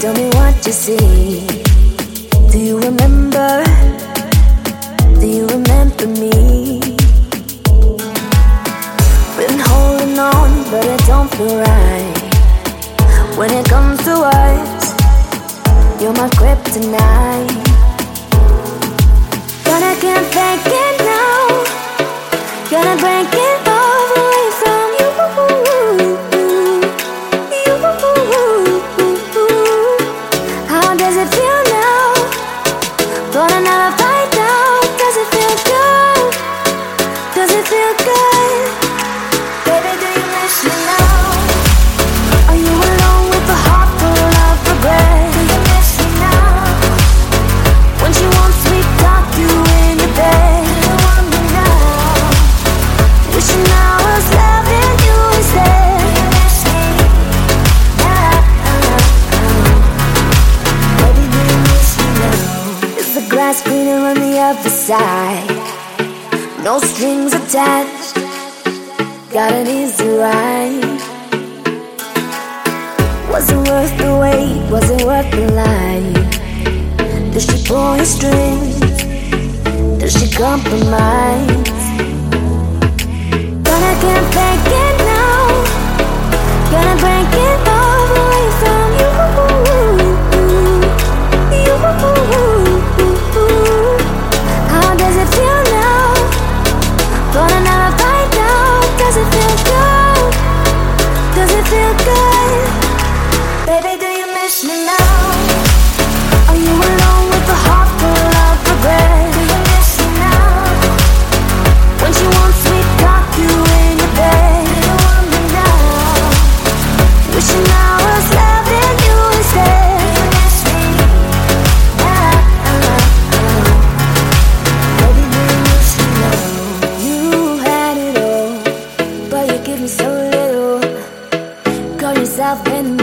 tell me what you see. Do you remember? Do you remember me? Been holding on, but it don't feel right. When it comes to us, you're my kryptonite. But I can't fake it now. Gonna break it grass greener on the other side? No strings attached. Got an easy ride. Was it worth the wait? Was it worth the lie? Does she pull your strings? Does she compromise? But I can't fake it now. Gonna worries I've been